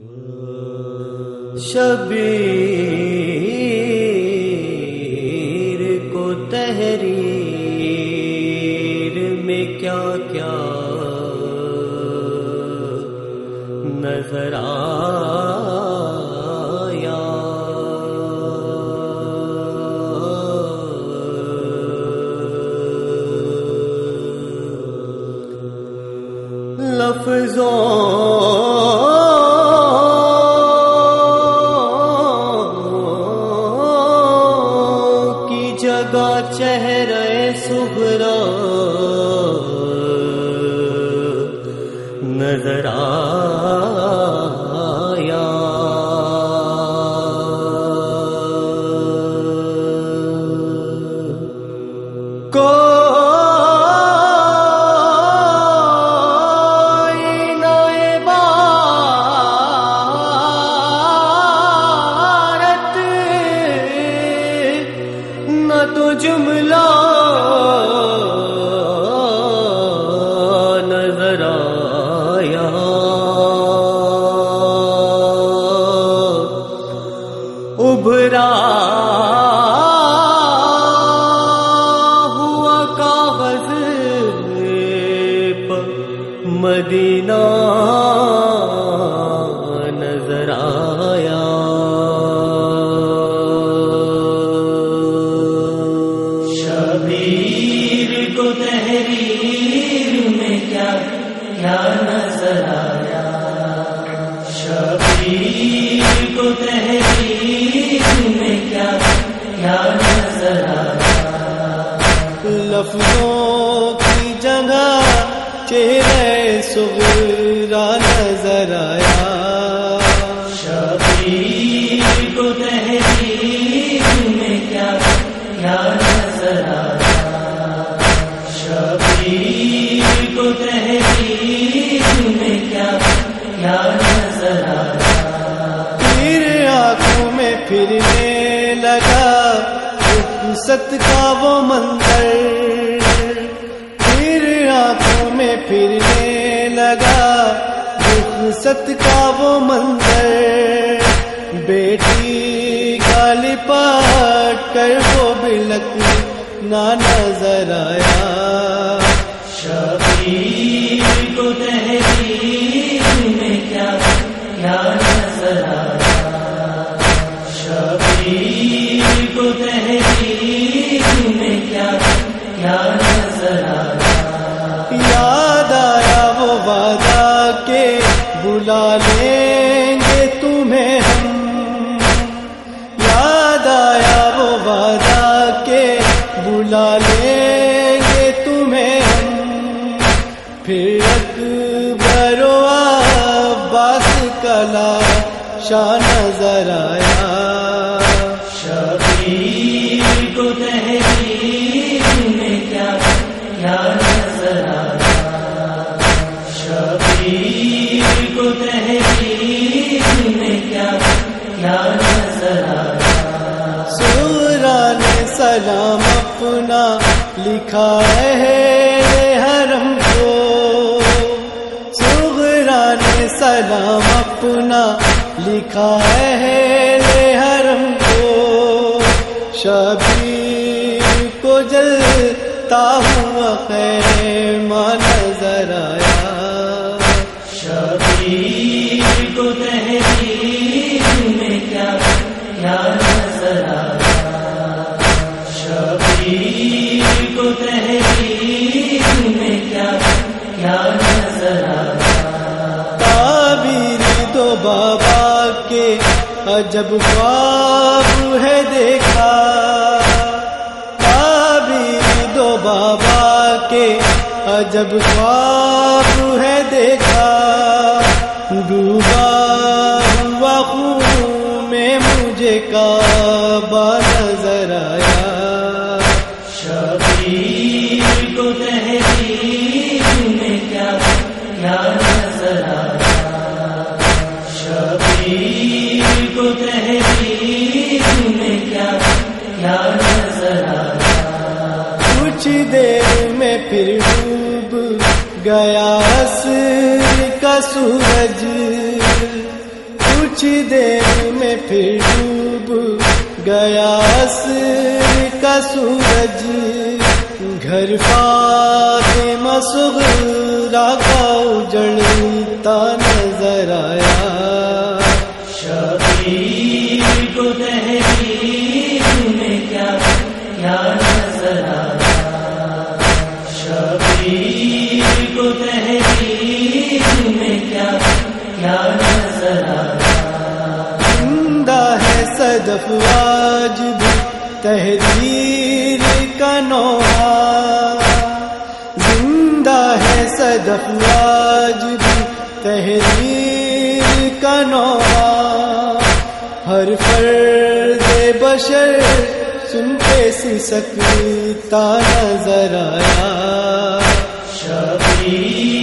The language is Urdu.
شبیر کو تحریر میں کیا کیا نظر آیا؟ لفظوں لگا چہرے سبرا نظر آ مدینہ نظر آیا۔ شبیر کو تحریر میں کیا کیا نظر آیا؟ شبیر کو تحریر سغرا نظر آیا۔ شبیر کو تحریر میں کیا کیا نظر آیا؟ شبیر کو تحریر میں کیا کیا نظر آیا؟ پھر آنکھوں میں پھرنے لگا۔ ست کا وہ منظر۔ آنکھوں میں پھرنے لگا۔ ست کا وہ منظر۔ بیٹی کا لپاٹ کر وہ بلک نہ نظر آیا۔ شبیر کو کے بلا لیں گے تمہیں ہم۔ یاد آیا وہ وعدہ کے بلا لیں گے تمہیں ہم۔ پھر اکبر و عباس کلا شاہ نظر آیا۔ شبیر سلام اپنا لکھا ہے حرم کو۔ سغرا نے سلام اپنا لکھا ہے حرم کو۔ شبیر کو جلتا ہوا خیر ماں نظر آیا۔ شبیر کو تحریر عجب خواب ہے دیکھا۔ تعبیر دو بابا کے عجب خواب ہے دیکھا۔ ڈوبا ہوا خون میں مجھے کعبہ کچھ دیر میں پھر ڈوب گیا کا سورج۔ کچھ دیر میں پھر ڈوب گیا کا سورج۔ گھر فاطمہ صغرا کا اجڑتا نظر آیا۔ شبیر ہے آج بھی تحریر کا نوحہ زندہ ہے صدف آج بھی تحریر کا نوحہ ہر فرد بشر سن کے سی سکتا نظر آیا۔ شبیر